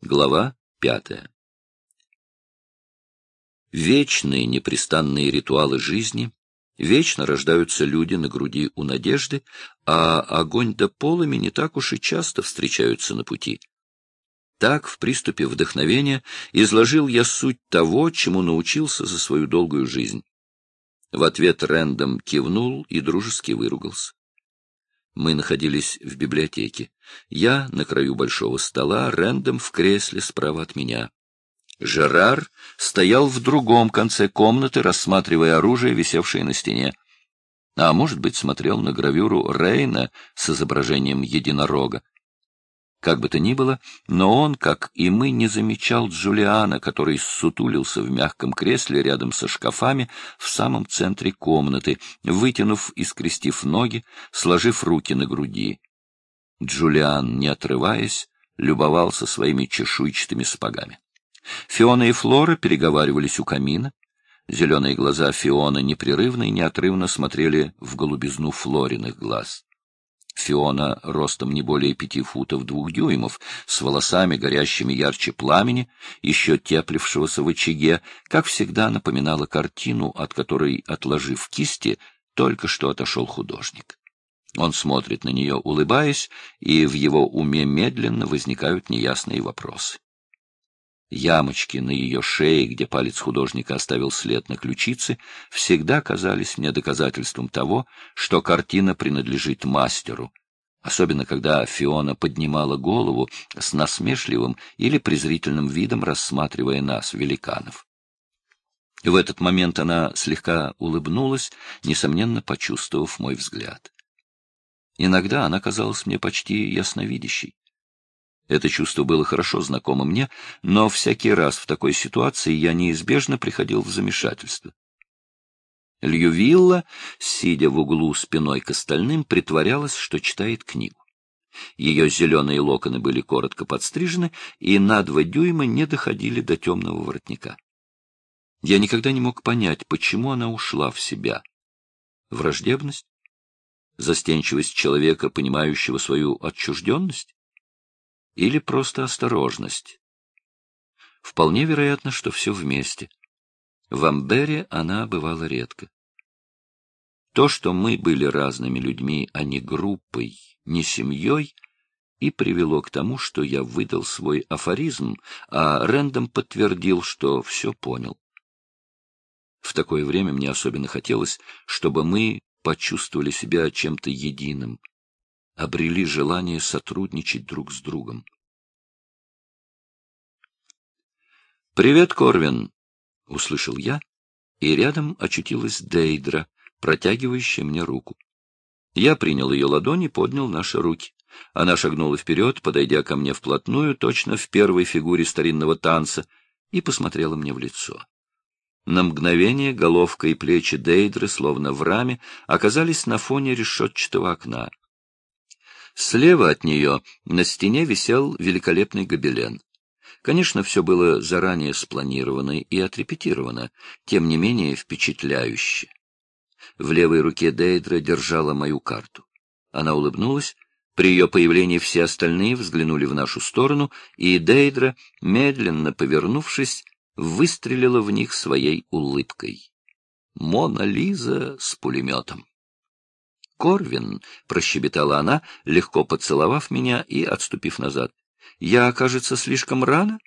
Глава пятая Вечные непрестанные ритуалы жизни, вечно рождаются люди на груди у надежды, а огонь да полыми не так уж и часто встречаются на пути. Так, в приступе вдохновения, изложил я суть того, чему научился за свою долгую жизнь. В ответ Рэндом кивнул и дружески выругался. Мы находились в библиотеке. Я на краю большого стола, Рэндом в кресле справа от меня. Жерар стоял в другом конце комнаты, рассматривая оружие, висевшее на стене. А может быть, смотрел на гравюру Рейна с изображением единорога. Как бы то ни было, но он, как и мы, не замечал Джулиана, который сутулился в мягком кресле рядом со шкафами в самом центре комнаты, вытянув и скрестив ноги, сложив руки на груди. Джулиан, не отрываясь, любовался своими чешуйчатыми спагами. Фиона и Флора переговаривались у камина. Зеленые глаза Фиона непрерывно и неотрывно смотрели в голубизну Флориных глаз. Фиона ростом не более пяти футов двух дюймов, с волосами, горящими ярче пламени, еще теплившегося в очаге, как всегда напоминала картину, от которой, отложив кисти, только что отошел художник. Он смотрит на нее, улыбаясь, и в его уме медленно возникают неясные вопросы. Ямочки на ее шее, где палец художника оставил след на ключице, всегда казались мне доказательством того, что картина принадлежит мастеру, особенно когда Фиона поднимала голову с насмешливым или презрительным видом, рассматривая нас, великанов. В этот момент она слегка улыбнулась, несомненно почувствовав мой взгляд. Иногда она казалась мне почти ясновидящей. Это чувство было хорошо знакомо мне, но всякий раз в такой ситуации я неизбежно приходил в замешательство. Льювилла, сидя в углу спиной к остальным, притворялась, что читает книгу. Ее зеленые локоны были коротко подстрижены и на два дюйма не доходили до темного воротника. Я никогда не мог понять, почему она ушла в себя. Враждебность? Застенчивость человека, понимающего свою отчужденность? Или просто осторожность. Вполне вероятно, что все вместе. В Амбере она бывала редко. То, что мы были разными людьми, а не группой, не семьей, и привело к тому, что я выдал свой афоризм, а Рэндом подтвердил, что все понял. В такое время мне особенно хотелось, чтобы мы почувствовали себя чем-то единым, обрели желание сотрудничать друг с другом. «Привет, Корвин!» — услышал я, и рядом очутилась Дейдра, протягивающая мне руку. Я принял ее ладони и поднял наши руки. Она шагнула вперед, подойдя ко мне вплотную, точно в первой фигуре старинного танца, и посмотрела мне в лицо. На мгновение головка и плечи Дейдры, словно в раме, оказались на фоне решетчатого окна. Слева от нее на стене висел великолепный гобелен. Конечно, все было заранее спланировано и отрепетировано, тем не менее впечатляюще. В левой руке Дейдра держала мою карту. Она улыбнулась, при ее появлении все остальные взглянули в нашу сторону, и Дейдра, медленно повернувшись, выстрелила в них своей улыбкой. Мона Лиза с пулеметом. Корвин, — прощебетала она, легко поцеловав меня и отступив назад. — Я, кажется, слишком рано?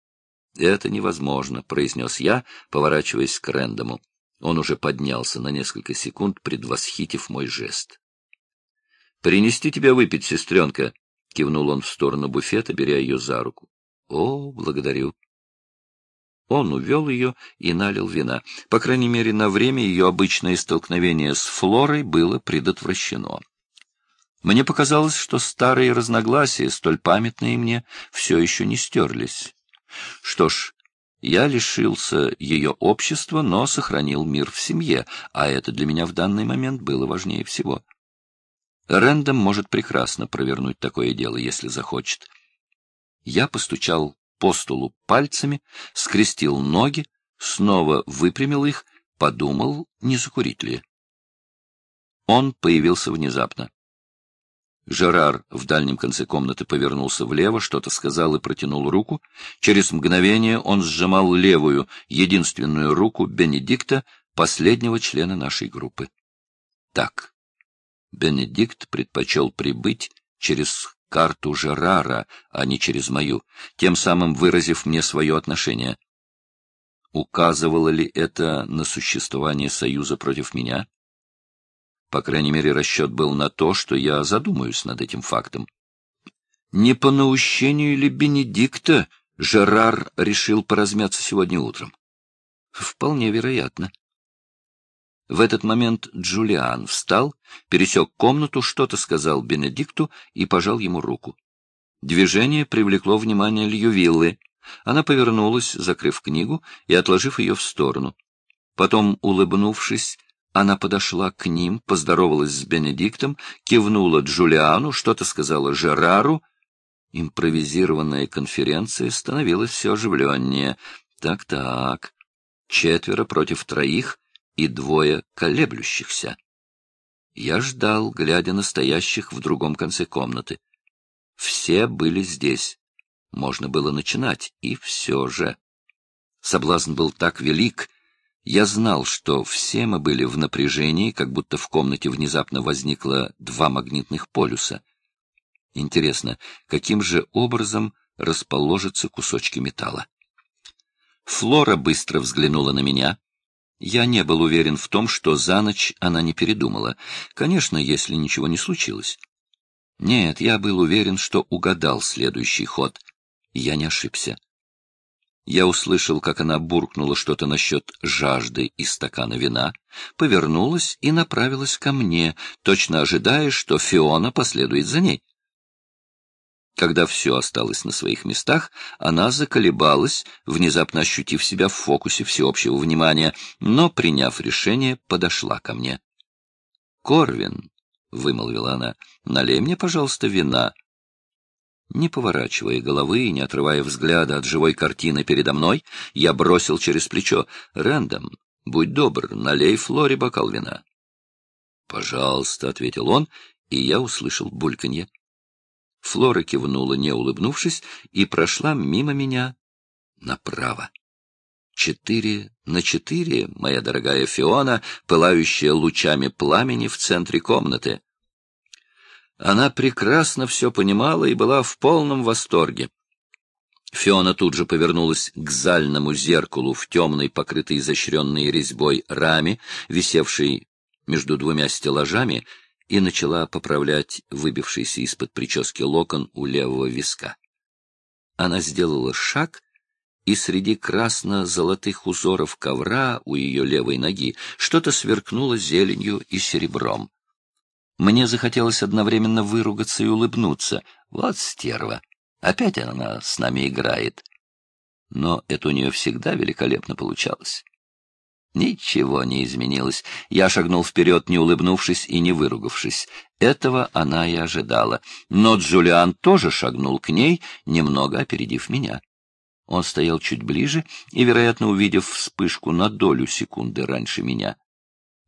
— Это невозможно, — произнес я, поворачиваясь к Рэндому. Он уже поднялся на несколько секунд, предвосхитив мой жест. — Принести тебя выпить, сестренка? — кивнул он в сторону буфета, беря ее за руку. — О, благодарю. Он увел ее и налил вина. По крайней мере, на время ее обычное столкновение с Флорой было предотвращено. Мне показалось, что старые разногласия, столь памятные мне, все еще не стерлись. Что ж, я лишился ее общества, но сохранил мир в семье, а это для меня в данный момент было важнее всего. Рэндом может прекрасно провернуть такое дело, если захочет. Я постучал по столу пальцами, скрестил ноги, снова выпрямил их, подумал, не закурить ли. Он появился внезапно. Жерар в дальнем конце комнаты повернулся влево, что-то сказал и протянул руку. Через мгновение он сжимал левую, единственную руку Бенедикта, последнего члена нашей группы. Так, Бенедикт предпочел прибыть через карту Жерара, а не через мою, тем самым выразив мне свое отношение. Указывало ли это на существование союза против меня? По крайней мере, расчет был на то, что я задумаюсь над этим фактом. Не по наущению ли Бенедикта Жерар решил поразмяться сегодня утром? Вполне вероятно. В этот момент Джулиан встал, пересек комнату, что-то сказал Бенедикту и пожал ему руку. Движение привлекло внимание Льювиллы. Она повернулась, закрыв книгу и отложив ее в сторону. Потом, улыбнувшись, она подошла к ним, поздоровалась с Бенедиктом, кивнула Джулиану, что-то сказала Жерару. Импровизированная конференция становилась все оживленнее. Так-так, четверо против троих и двое колеблющихся. Я ждал, глядя на стоящих в другом конце комнаты. Все были здесь. Можно было начинать, и все же. Соблазн был так велик, я знал, что все мы были в напряжении, как будто в комнате внезапно возникло два магнитных полюса. Интересно, каким же образом расположатся кусочки металла? Флора быстро взглянула на меня. Я не был уверен в том, что за ночь она не передумала. Конечно, если ничего не случилось. Нет, я был уверен, что угадал следующий ход. Я не ошибся. Я услышал, как она буркнула что-то насчет жажды из стакана вина, повернулась и направилась ко мне, точно ожидая, что Фиона последует за ней. Когда все осталось на своих местах, она заколебалась, внезапно ощутив себя в фокусе всеобщего внимания, но, приняв решение, подошла ко мне. — Корвин, — вымолвила она, — налей мне, пожалуйста, вина. Не поворачивая головы и не отрывая взгляда от живой картины передо мной, я бросил через плечо. — Рэндом, будь добр, налей Флоре бокал вина. — Пожалуйста, — ответил он, и я услышал бульканье. Флора кивнула, не улыбнувшись, и прошла мимо меня направо. Четыре на четыре, моя дорогая Фиона, пылающая лучами пламени в центре комнаты. Она прекрасно все понимала и была в полном восторге. Фиона тут же повернулась к зальному зеркалу в темной, покрытой изощренной резьбой раме, висевшей между двумя стеллажами, и начала поправлять выбившийся из-под прически локон у левого виска. Она сделала шаг, и среди красно-золотых узоров ковра у ее левой ноги что-то сверкнуло зеленью и серебром. Мне захотелось одновременно выругаться и улыбнуться. Вот стерва. Опять она с нами играет. Но это у нее всегда великолепно получалось. Ничего не изменилось. Я шагнул вперед, не улыбнувшись и не выругавшись. Этого она и ожидала. Но Джулиан тоже шагнул к ней, немного опередив меня. Он стоял чуть ближе и, вероятно, увидев вспышку на долю секунды раньше меня.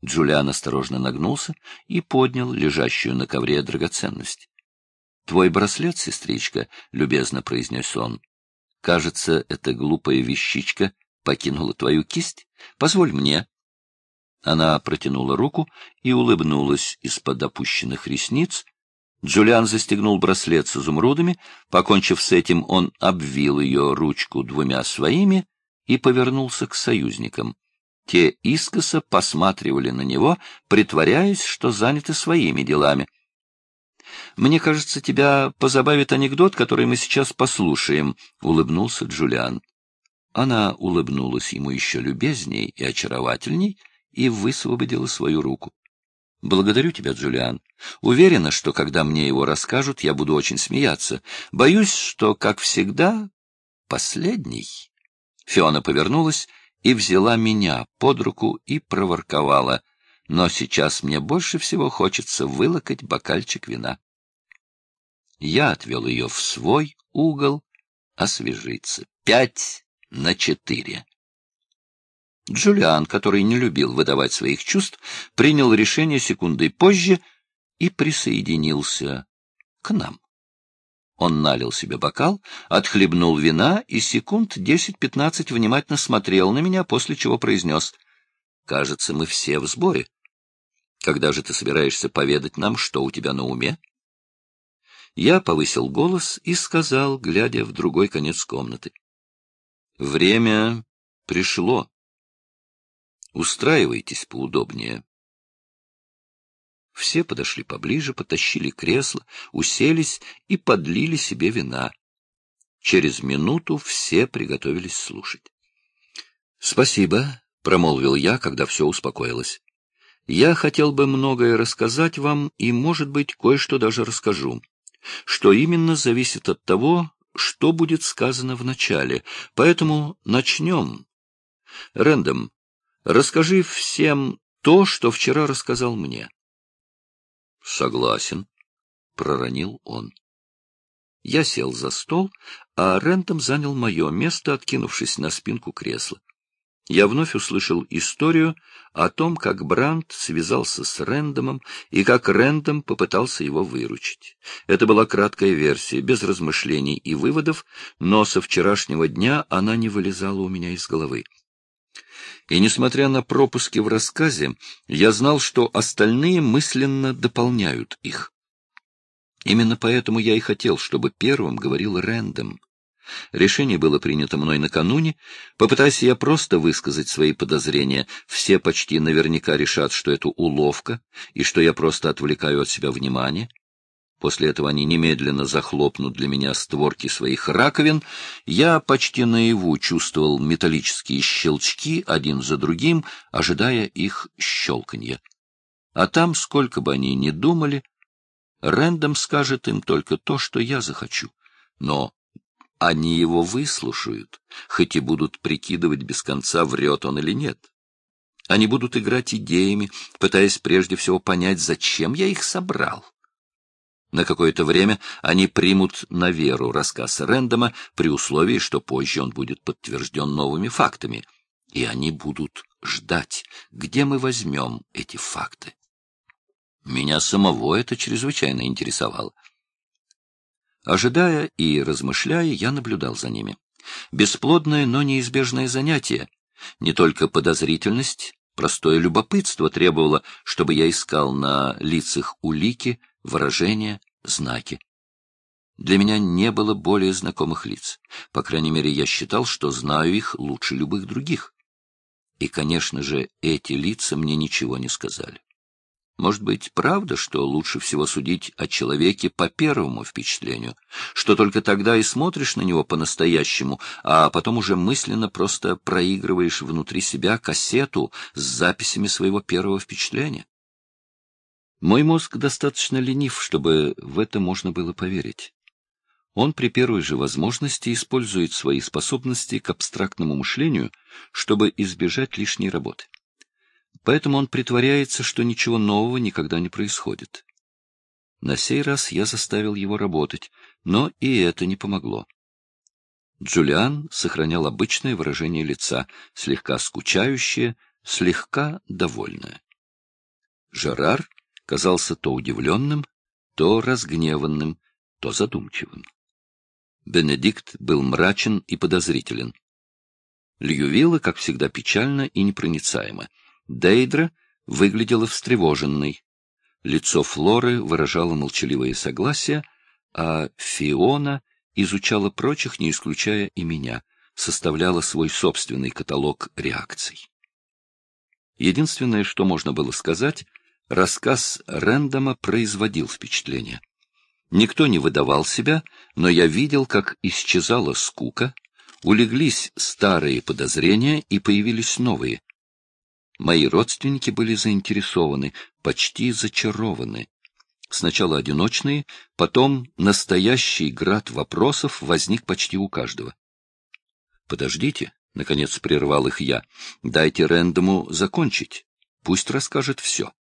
Джулиан осторожно нагнулся и поднял лежащую на ковре драгоценность. — Твой браслет, сестричка, — любезно произнес он. — Кажется, эта глупая вещичка покинула твою кисть. Позволь мне. Она протянула руку и улыбнулась из-под опущенных ресниц. Джулиан застегнул браслет с изумрудами. Покончив с этим, он обвил ее ручку двумя своими и повернулся к союзникам. Те искоса посматривали на него, притворяясь, что заняты своими делами. «Мне кажется, тебя позабавит анекдот, который мы сейчас послушаем», — улыбнулся Джулиан. Она улыбнулась ему еще любезней и очаровательней и высвободила свою руку. «Благодарю тебя, Джулиан. Уверена, что когда мне его расскажут, я буду очень смеяться. Боюсь, что, как всегда, последний». Фиона повернулась и взяла меня под руку и проворковала. Но сейчас мне больше всего хочется вылокать бокальчик вина. Я отвел ее в свой угол освежиться. Пять на четыре. Джулиан, который не любил выдавать своих чувств, принял решение секундой позже и присоединился к нам. Он налил себе бокал, отхлебнул вина и секунд десять-пятнадцать внимательно смотрел на меня, после чего произнес. — Кажется, мы все в сборе. Когда же ты собираешься поведать нам, что у тебя на уме? Я повысил голос и сказал, глядя в другой конец комнаты. — Время пришло. Устраивайтесь поудобнее. Все подошли поближе, потащили кресло, уселись и подлили себе вина. Через минуту все приготовились слушать. — Спасибо, — промолвил я, когда все успокоилось. — Я хотел бы многое рассказать вам, и, может быть, кое-что даже расскажу. Что именно зависит от того, что будет сказано в начале. Поэтому начнем. Рэндом, расскажи всем то, что вчера рассказал мне. — Согласен, — проронил он. Я сел за стол, а Рэндом занял мое место, откинувшись на спинку кресла. Я вновь услышал историю о том, как Брандт связался с Рэндомом и как Рэндом попытался его выручить. Это была краткая версия, без размышлений и выводов, но со вчерашнего дня она не вылезала у меня из головы. И, несмотря на пропуски в рассказе, я знал, что остальные мысленно дополняют их. Именно поэтому я и хотел, чтобы первым говорил Рэндом. Решение было принято мной накануне. Попытайся я просто высказать свои подозрения, все почти наверняка решат, что это уловка, и что я просто отвлекаю от себя внимание. После этого они немедленно захлопнут для меня створки своих раковин. Я почти наяву чувствовал металлические щелчки один за другим, ожидая их щелканья. А там, сколько бы они ни думали, Рэндом скажет им только то, что я захочу. Но они его выслушают, хоть и будут прикидывать без конца, врет он или нет. Они будут играть идеями, пытаясь прежде всего понять, зачем я их собрал. На какое-то время они примут на веру рассказ Рэндома при условии, что позже он будет подтвержден новыми фактами. И они будут ждать, где мы возьмем эти факты. Меня самого это чрезвычайно интересовало. Ожидая и размышляя, я наблюдал за ними. Бесплодное, но неизбежное занятие. Не только подозрительность, простое любопытство требовало, чтобы я искал на лицах улики, выражения, знаки. Для меня не было более знакомых лиц. По крайней мере, я считал, что знаю их лучше любых других. И, конечно же, эти лица мне ничего не сказали. Может быть, правда, что лучше всего судить о человеке по первому впечатлению, что только тогда и смотришь на него по-настоящему, а потом уже мысленно просто проигрываешь внутри себя кассету с записями своего первого впечатления? Мой мозг достаточно ленив, чтобы в это можно было поверить. Он при первой же возможности использует свои способности к абстрактному мышлению, чтобы избежать лишней работы. Поэтому он притворяется, что ничего нового никогда не происходит. На сей раз я заставил его работать, но и это не помогло. Джулиан сохранял обычное выражение лица, слегка скучающее, слегка довольное. Жерар казался то удивленным, то разгневанным, то задумчивым. Бенедикт был мрачен и подозрителен. Льювилла, как всегда, печально и непроницаемо. Дейдра выглядела встревоженной. Лицо Флоры выражало молчаливое согласие, а Фиона изучала прочих, не исключая и меня, составляла свой собственный каталог реакций. Единственное, что можно было сказать — Рассказ Рэндома производил впечатление. Никто не выдавал себя, но я видел, как исчезала скука, улеглись старые подозрения и появились новые. Мои родственники были заинтересованы, почти зачарованы. Сначала одиночные, потом настоящий град вопросов возник почти у каждого. «Подождите», — наконец прервал их я, — «дайте Рэндому закончить, пусть расскажет все».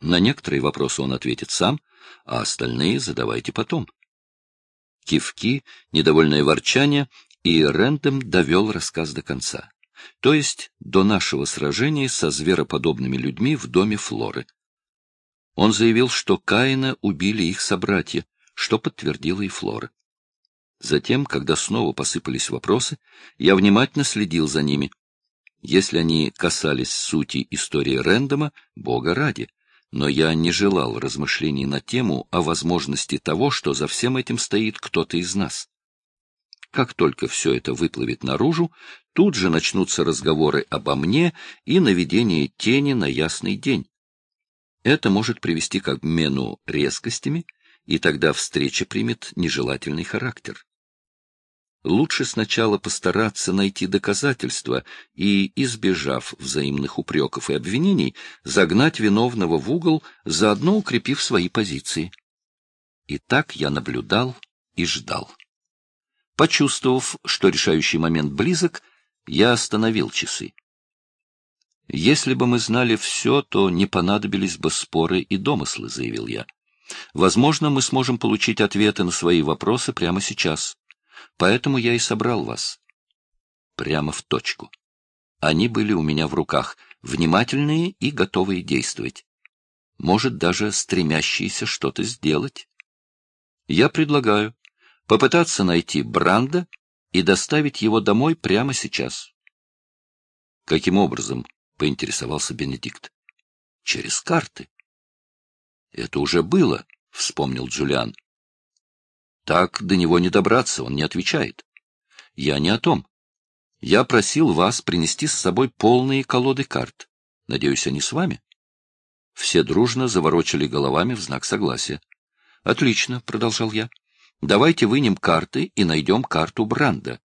На некоторые вопросы он ответит сам, а остальные задавайте потом. Кивки, недовольное ворчание, и Рэндом довел рассказ до конца. То есть до нашего сражения со звероподобными людьми в доме Флоры. Он заявил, что Каина убили их собратья, что подтвердила и Флора. Затем, когда снова посыпались вопросы, я внимательно следил за ними. Если они касались сути истории Рэндома, бога ради, но я не желал размышлений на тему о возможности того, что за всем этим стоит кто-то из нас. Как только все это выплывет наружу, тут же начнутся разговоры обо мне и наведение тени на ясный день. Это может привести к обмену резкостями, и тогда встреча примет нежелательный характер. Лучше сначала постараться найти доказательства и, избежав взаимных упреков и обвинений, загнать виновного в угол, заодно укрепив свои позиции. И так я наблюдал и ждал. Почувствовав, что решающий момент близок, я остановил часы. «Если бы мы знали все, то не понадобились бы споры и домыслы», — заявил я. «Возможно, мы сможем получить ответы на свои вопросы прямо сейчас. Поэтому я и собрал вас. Прямо в точку. Они были у меня в руках, внимательные и готовые действовать. Может, даже стремящиеся что-то сделать. Я предлагаю попытаться найти Бранда и доставить его домой прямо сейчас. — Каким образом? — поинтересовался Бенедикт. — Через карты. — Это уже было, — вспомнил Джулиан. Так до него не добраться, он не отвечает. Я не о том. Я просил вас принести с собой полные колоды карт. Надеюсь, они с вами? Все дружно заворочили головами в знак согласия. Отлично, продолжал я. Давайте вынем карты и найдем карту Бранда.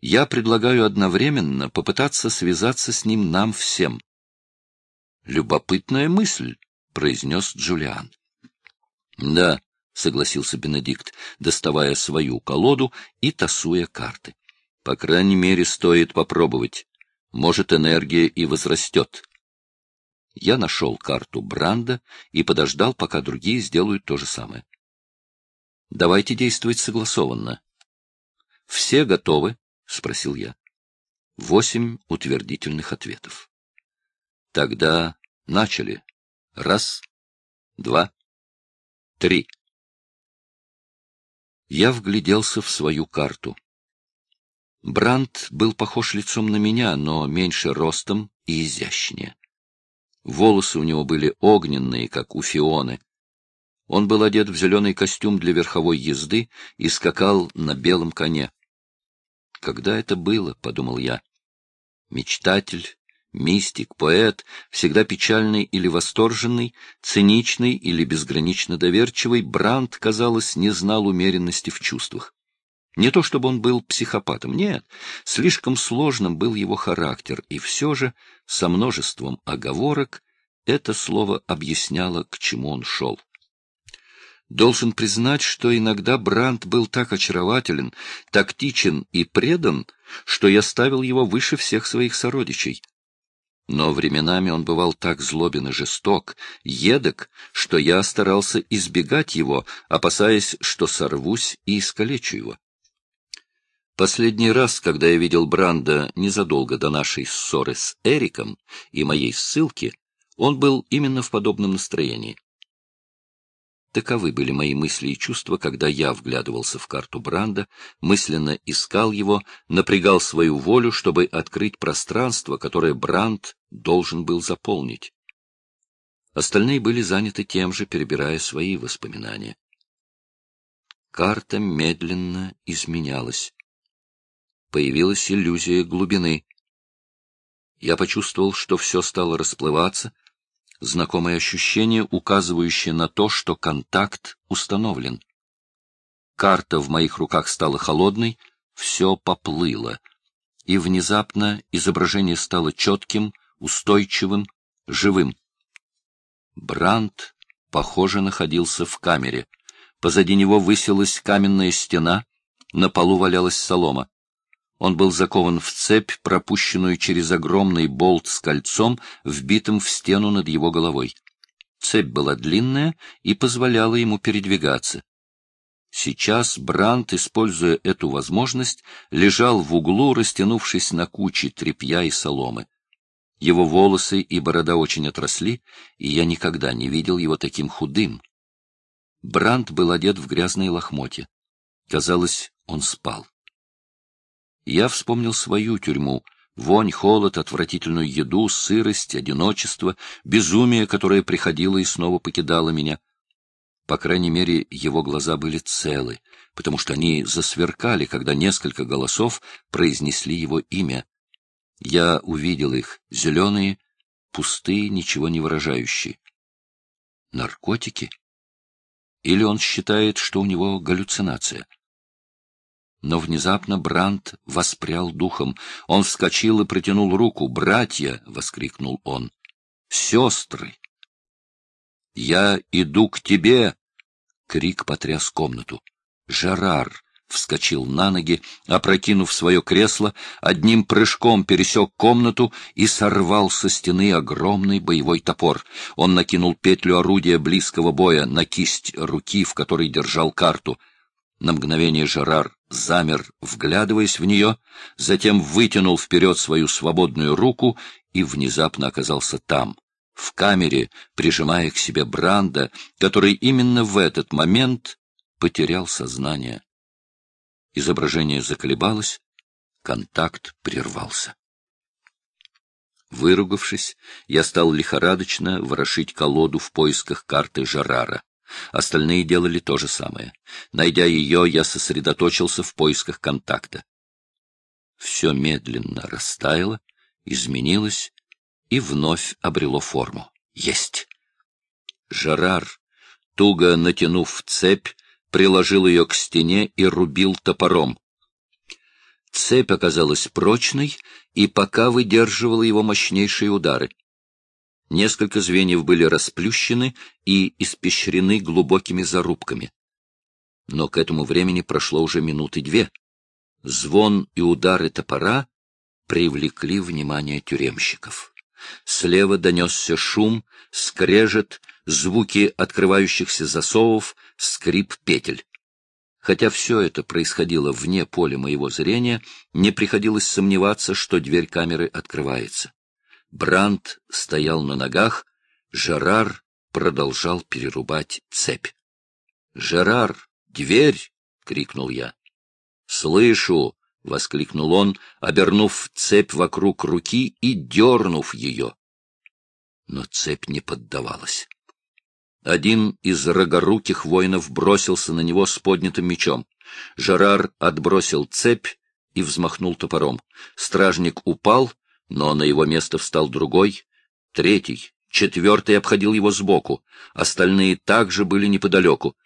Я предлагаю одновременно попытаться связаться с ним нам всем. Любопытная мысль, произнес Джулиан. Да, — согласился Бенедикт, доставая свою колоду и тасуя карты. — По крайней мере, стоит попробовать. Может, энергия и возрастет. Я нашел карту Бранда и подождал, пока другие сделают то же самое. — Давайте действовать согласованно. — Все готовы? — спросил я. Восемь утвердительных ответов. — Тогда начали. Раз, два, три. Я вгляделся в свою карту. Бранд был похож лицом на меня, но меньше ростом и изящнее. Волосы у него были огненные, как у Фионы. Он был одет в зеленый костюм для верховой езды и скакал на белом коне. «Когда это было?» — подумал я. Мечтатель, Мистик, поэт, всегда печальный или восторженный, циничный или безгранично доверчивый, Бранд, казалось, не знал умеренности в чувствах. Не то чтобы он был психопатом, нет, слишком сложным был его характер, и все же, со множеством оговорок, это слово объясняло, к чему он шел. Должен признать, что иногда Бранд был так очарователен, тактичен и предан, что я ставил его выше всех своих сородичей. Но временами он бывал так злобен и жесток, едок, что я старался избегать его, опасаясь, что сорвусь и искалечу его. Последний раз, когда я видел Бранда незадолго до нашей ссоры с Эриком и моей ссылки, он был именно в подобном настроении. Таковы были мои мысли и чувства, когда я вглядывался в карту Бранда, мысленно искал его, напрягал свою волю, чтобы открыть пространство, которое Бранд должен был заполнить. Остальные были заняты тем же, перебирая свои воспоминания. Карта медленно изменялась. Появилась иллюзия глубины. Я почувствовал, что все стало расплываться, знакомое ощущение, указывающее на то, что контакт установлен. Карта в моих руках стала холодной, все поплыло, и внезапно изображение стало четким, устойчивым, живым. Бранд, похоже, находился в камере. Позади него высилась каменная стена, на полу валялась солома. Он был закован в цепь, пропущенную через огромный болт с кольцом, вбитым в стену над его головой. Цепь была длинная и позволяла ему передвигаться. Сейчас Брант, используя эту возможность, лежал в углу, растянувшись на куче тряпья и соломы. Его волосы и борода очень отросли, и я никогда не видел его таким худым. Бранд был одет в грязные лохмотья. Казалось, он спал. Я вспомнил свою тюрьму, вонь, холод, отвратительную еду, сырость, одиночество, безумие, которое приходило и снова покидало меня. По крайней мере, его глаза были целы, потому что они засверкали, когда несколько голосов произнесли его имя. Я увидел их, зеленые, пустые, ничего не выражающие. Наркотики? Или он считает, что у него галлюцинация? Но внезапно Бранд воспрял духом. Он вскочил и протянул руку. «Братья!» — воскликнул он. «Сестры!» «Я иду к тебе!» — крик потряс комнату. «Жерар!» вскочил на ноги, опрокинув свое кресло, одним прыжком пересек комнату и сорвал со стены огромный боевой топор. Он накинул петлю орудия близкого боя на кисть руки, в которой держал карту. На мгновение Жерар замер, вглядываясь в нее, затем вытянул вперед свою свободную руку и внезапно оказался там, в камере, прижимая к себе Бранда, который именно в этот момент потерял сознание. Изображение заколебалось, контакт прервался. Выругавшись, я стал лихорадочно ворошить колоду в поисках карты Жарара. Остальные делали то же самое. Найдя ее, я сосредоточился в поисках контакта. Все медленно растаяло, изменилось и вновь обрело форму. Есть! Жарар, туго натянув цепь, приложил ее к стене и рубил топором. Цепь оказалась прочной и пока выдерживала его мощнейшие удары. Несколько звеньев были расплющены и испещрены глубокими зарубками. Но к этому времени прошло уже минуты две. Звон и удары топора привлекли внимание тюремщиков. Слева донесся шум, скрежет, звуки открывающихся засовов, скрип петель. Хотя все это происходило вне поля моего зрения, не приходилось сомневаться, что дверь камеры открывается. Бранд стоял на ногах, Жерар продолжал перерубать цепь. — Жерар, дверь! — крикнул я. — Слышу! — воскликнул он, обернув цепь вокруг руки и дернув ее. Но цепь не поддавалась. Один из рогоруких воинов бросился на него с поднятым мечом. Жерар отбросил цепь и взмахнул топором. Стражник упал, но на его место встал другой, третий, четвертый обходил его сбоку, остальные также были неподалеку.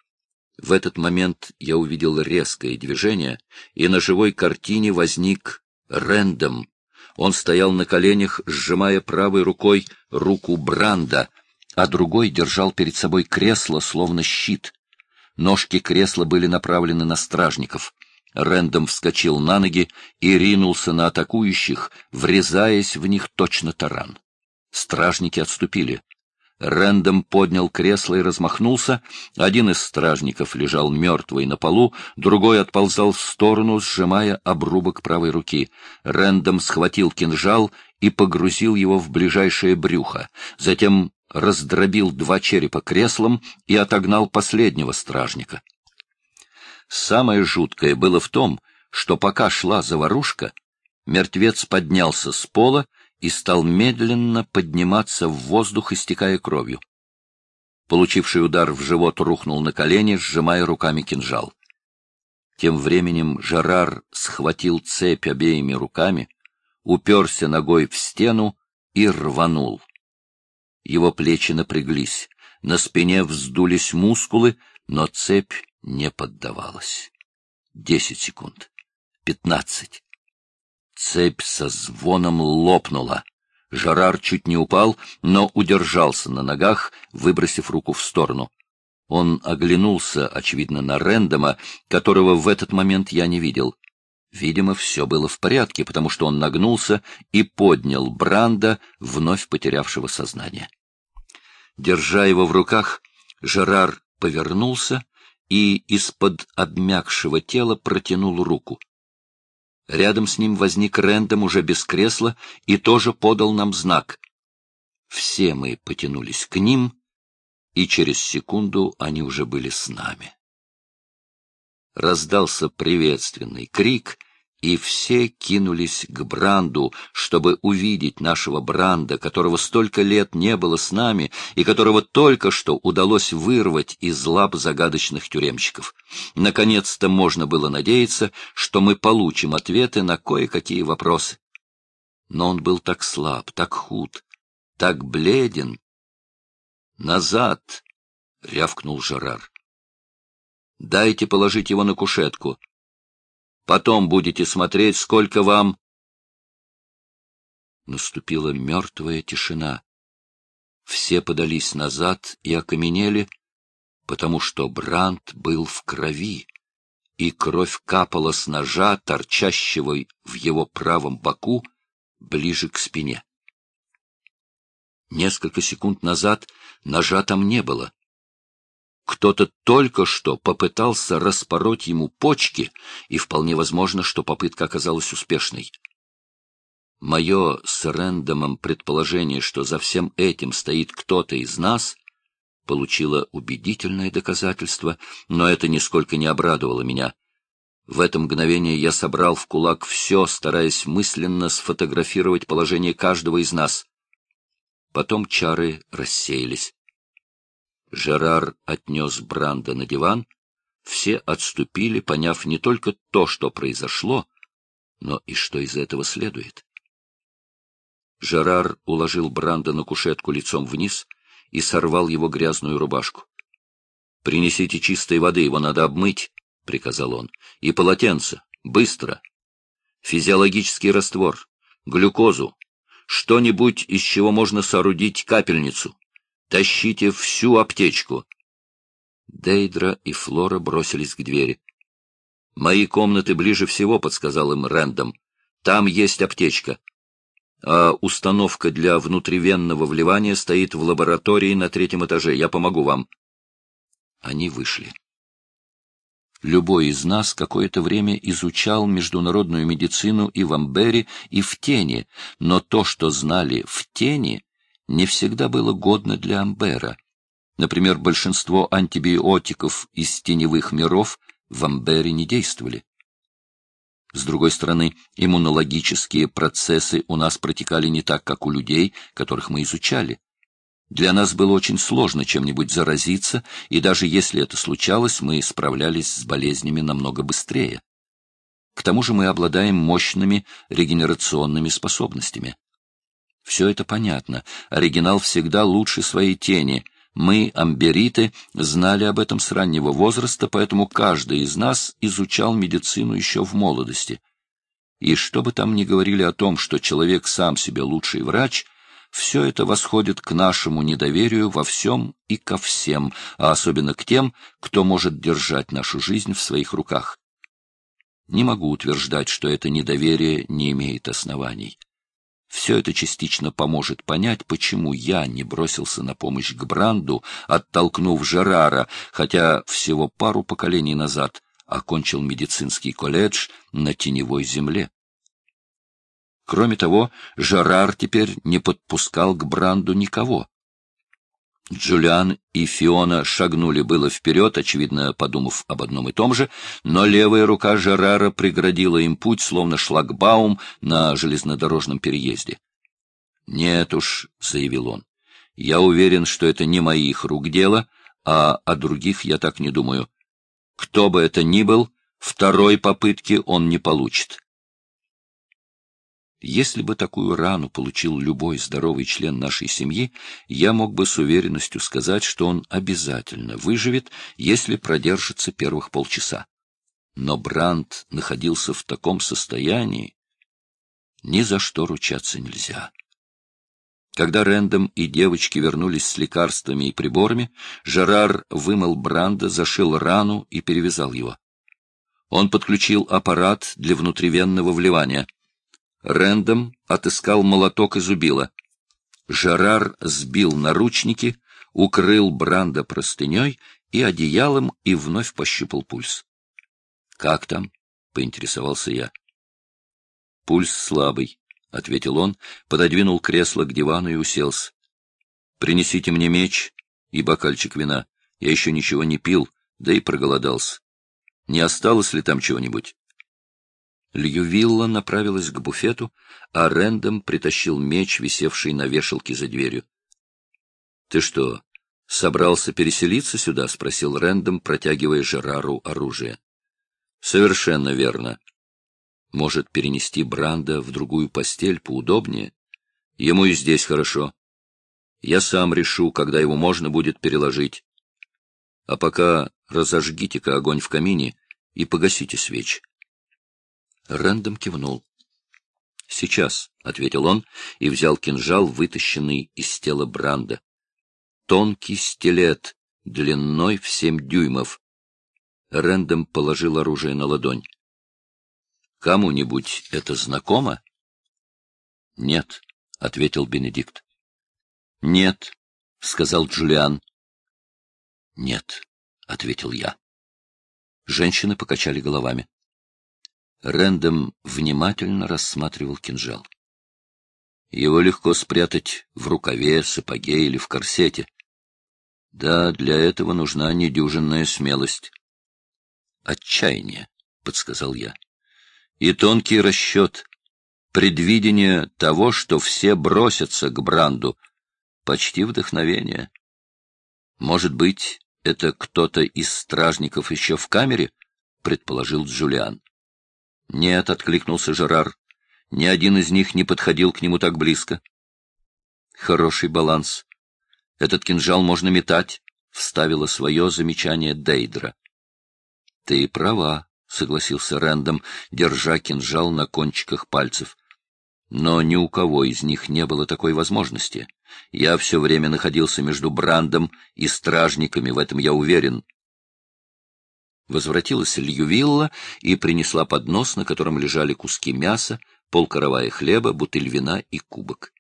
В этот момент я увидел резкое движение, и на живой картине возник Рэндом. Он стоял на коленях, сжимая правой рукой руку Бранда — а другой держал перед собой кресло, словно щит. Ножки кресла были направлены на стражников. Рэндом вскочил на ноги и ринулся на атакующих, врезаясь в них точно таран. Стражники отступили. Рэндом поднял кресло и размахнулся. Один из стражников лежал мертвый на полу, другой отползал в сторону, сжимая обрубок правой руки. Рэндом схватил кинжал и погрузил его в ближайшее брюхо. Затем раздробил два черепа креслом и отогнал последнего стражника. Самое жуткое было в том, что пока шла заварушка, мертвец поднялся с пола и стал медленно подниматься в воздух, истекая кровью. Получивший удар в живот рухнул на колени, сжимая руками кинжал. Тем временем Жерар схватил цепь обеими руками, уперся ногой в стену и рванул. Его плечи напряглись, на спине вздулись мускулы, но цепь не поддавалась. Десять секунд. Пятнадцать. Цепь со звоном лопнула. Жарар чуть не упал, но удержался на ногах, выбросив руку в сторону. Он оглянулся, очевидно, на Рэндома, которого в этот момент я не видел. Видимо, все было в порядке, потому что он нагнулся и поднял Бранда, вновь потерявшего сознание. Держа его в руках, Жерар повернулся и из-под обмякшего тела протянул руку. Рядом с ним возник Рэндом уже без кресла и тоже подал нам знак. Все мы потянулись к ним, и через секунду они уже были с нами. Раздался приветственный крик, и все кинулись к Бранду, чтобы увидеть нашего Бранда, которого столько лет не было с нами и которого только что удалось вырвать из лап загадочных тюремщиков. Наконец-то можно было надеяться, что мы получим ответы на кое-какие вопросы. Но он был так слаб, так худ, так бледен. «Назад!» — рявкнул Жерар. «Дайте положить его на кушетку». Потом будете смотреть, сколько вам...» Наступила мертвая тишина. Все подались назад и окаменели, потому что Бранд был в крови, и кровь капала с ножа, торчащего в его правом боку, ближе к спине. Несколько секунд назад ножа там не было. Кто-то только что попытался распороть ему почки, и вполне возможно, что попытка оказалась успешной. Мое с Рэндомом предположение, что за всем этим стоит кто-то из нас, получило убедительное доказательство, но это нисколько не обрадовало меня. В это мгновение я собрал в кулак все, стараясь мысленно сфотографировать положение каждого из нас. Потом чары рассеялись. Жерар отнес Бранда на диван. Все отступили, поняв не только то, что произошло, но и что из этого следует. Жерар уложил Бранда на кушетку лицом вниз и сорвал его грязную рубашку. — Принесите чистой воды, его надо обмыть, — приказал он, — и полотенце, быстро. Физиологический раствор, глюкозу, что-нибудь, из чего можно соорудить капельницу. Тащите всю аптечку. Дейдра и Флора бросились к двери. «Мои комнаты ближе всего», — подсказал им Рэндом. «Там есть аптечка. А установка для внутривенного вливания стоит в лаборатории на третьем этаже. Я помогу вам». Они вышли. Любой из нас какое-то время изучал международную медицину и в Амбере, и в Тени, но то, что знали в Тени, не всегда было годно для Амбера. Например, большинство антибиотиков из теневых миров в Амбере не действовали. С другой стороны, иммунологические процессы у нас протекали не так, как у людей, которых мы изучали. Для нас было очень сложно чем-нибудь заразиться, и даже если это случалось, мы справлялись с болезнями намного быстрее. К тому же мы обладаем мощными регенерационными способностями. Все это понятно. Оригинал всегда лучше своей тени. Мы, амбериты, знали об этом с раннего возраста, поэтому каждый из нас изучал медицину еще в молодости. И что бы там ни говорили о том, что человек сам себе лучший врач, все это восходит к нашему недоверию во всем и ко всем, а особенно к тем, кто может держать нашу жизнь в своих руках. Не могу утверждать, что это недоверие не имеет оснований. Все это частично поможет понять, почему я не бросился на помощь к Бранду, оттолкнув Жерара, хотя всего пару поколений назад окончил медицинский колледж на теневой земле. Кроме того, Жерар теперь не подпускал к Бранду никого. Джулиан и Фиона шагнули было вперед, очевидно, подумав об одном и том же, но левая рука Жерара преградила им путь, словно шлагбаум на железнодорожном переезде. — Нет уж, — заявил он, — я уверен, что это не моих рук дело, а о других я так не думаю. Кто бы это ни был, второй попытки он не получит. Если бы такую рану получил любой здоровый член нашей семьи, я мог бы с уверенностью сказать, что он обязательно выживет, если продержится первых полчаса. Но Бранд находился в таком состоянии, ни за что ручаться нельзя. Когда Рэндом и девочки вернулись с лекарствами и приборами, Жерар вымыл Бранда, зашил рану и перевязал его. Он подключил аппарат для внутривенного вливания — Рэндом отыскал молоток и зубило. Жерар сбил наручники, укрыл Бранда простыней и одеялом и вновь пощупал пульс. — Как там? — поинтересовался я. — Пульс слабый, — ответил он, пододвинул кресло к дивану и уселся. — Принесите мне меч, и бокальчик вина. Я еще ничего не пил, да и проголодался. Не осталось ли там чего-нибудь? Льювилла направилась к буфету, а Рэндом притащил меч, висевший на вешалке за дверью. — Ты что, собрался переселиться сюда? — спросил Рэндом, протягивая Жерару оружие. — Совершенно верно. Может, перенести Бранда в другую постель поудобнее? Ему и здесь хорошо. Я сам решу, когда его можно будет переложить. А пока разожгите-ка огонь в камине и погасите свечи. Рэндом кивнул. — Сейчас, — ответил он и взял кинжал, вытащенный из тела Бранда. Тонкий стилет, длиной в семь дюймов. Рэндом положил оружие на ладонь. — Кому-нибудь это знакомо? — Нет, — ответил Бенедикт. — Нет, — сказал Джулиан. — Нет, — ответил я. Женщины покачали головами. Рэндом внимательно рассматривал кинжал. Его легко спрятать в рукаве, сапоге или в корсете. Да, для этого нужна недюжинная смелость. Отчаяние, — подсказал я. И тонкий расчет, предвидение того, что все бросятся к Бранду, почти вдохновение. Может быть, это кто-то из стражников еще в камере? — предположил Джулиан. — Нет, — откликнулся Жерар. Ни один из них не подходил к нему так близко. — Хороший баланс. Этот кинжал можно метать, — вставила свое замечание Дейдра. — Ты права, — согласился Рэндом, держа кинжал на кончиках пальцев. Но ни у кого из них не было такой возможности. Я все время находился между Брандом и стражниками, в этом я уверен. Возвратилась Льювилла и принесла поднос, на котором лежали куски мяса, полкоровая хлеба, бутыль вина и кубок.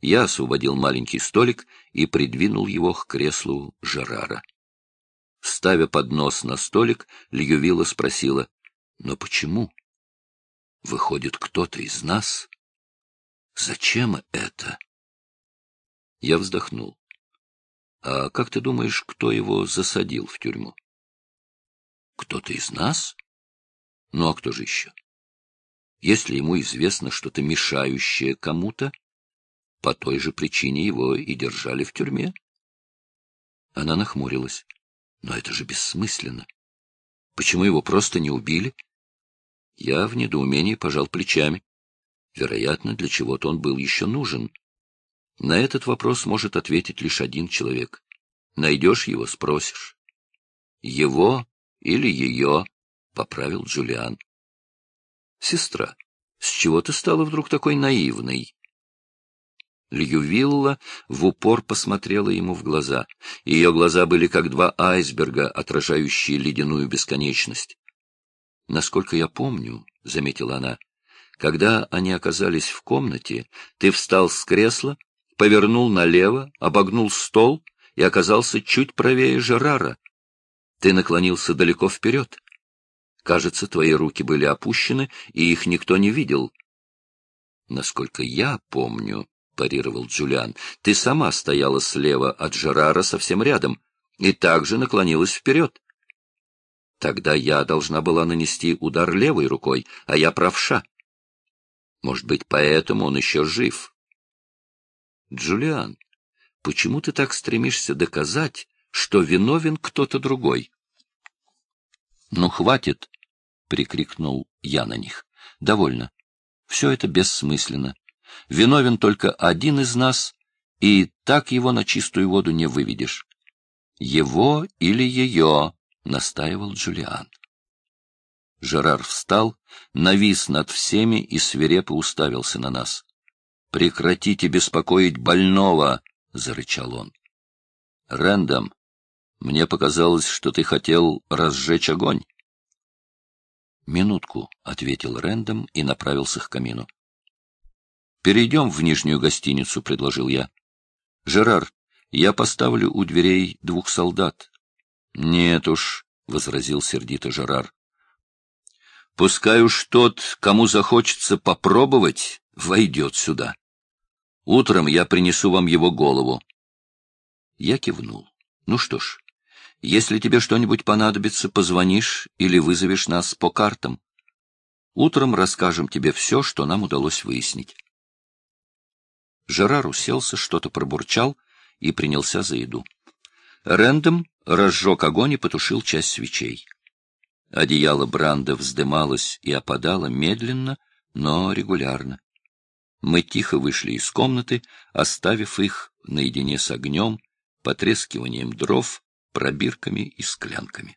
Я освободил маленький столик и придвинул его к креслу Жерара. Ставя поднос на столик, Льювилла спросила, «Но почему? Выходит, кто-то из нас? Зачем это?» Я вздохнул. «А как ты думаешь, кто его засадил в тюрьму?» Кто-то из нас? Ну, а кто же еще? Если ему известно что-то мешающее кому-то, по той же причине его и держали в тюрьме. Она нахмурилась. Но это же бессмысленно. Почему его просто не убили? Я в недоумении пожал плечами. Вероятно, для чего-то он был еще нужен. На этот вопрос может ответить лишь один человек. Найдешь его — спросишь. Его или ее, — поправил Джулиан. — Сестра, с чего ты стала вдруг такой наивной? Льювилла в упор посмотрела ему в глаза. Ее глаза были как два айсберга, отражающие ледяную бесконечность. — Насколько я помню, — заметила она, — когда они оказались в комнате, ты встал с кресла, повернул налево, обогнул стол и оказался чуть правее Жерара. Ты наклонился далеко вперед. Кажется, твои руки были опущены, и их никто не видел. Насколько я помню, — парировал Джулиан, — ты сама стояла слева от Жерара совсем рядом и также наклонилась вперед. Тогда я должна была нанести удар левой рукой, а я правша. Может быть, поэтому он еще жив. Джулиан, почему ты так стремишься доказать, что виновен кто-то другой. — Ну, хватит! — прикрикнул я на них. — Довольно. Все это бессмысленно. Виновен только один из нас, и так его на чистую воду не выведешь. — Его или ее, — настаивал Джулиан. Жерар встал, навис над всеми и свирепо уставился на нас. — Прекратите беспокоить больного! — зарычал он. — Рэндом, мне показалось, что ты хотел разжечь огонь. «Минутку», — ответил Рэндом и направился к камину. «Перейдем в нижнюю гостиницу», — предложил я. «Жерар, я поставлю у дверей двух солдат». «Нет уж», — возразил сердито Жерар. «Пускай уж тот, кому захочется попробовать, войдет сюда. Утром я принесу вам его голову. Я кивнул. Ну что ж, если тебе что-нибудь понадобится, позвонишь или вызовешь нас по картам. Утром расскажем тебе все, что нам удалось выяснить. Жерар уселся, что-то пробурчал и принялся за еду. Рэндом разжег огонь и потушил часть свечей. Одеяло Бранда вздымалось и опадало медленно, но регулярно. Мы тихо вышли из комнаты, оставив их наедине с огнем, потрескиванием дров, пробирками и склянками.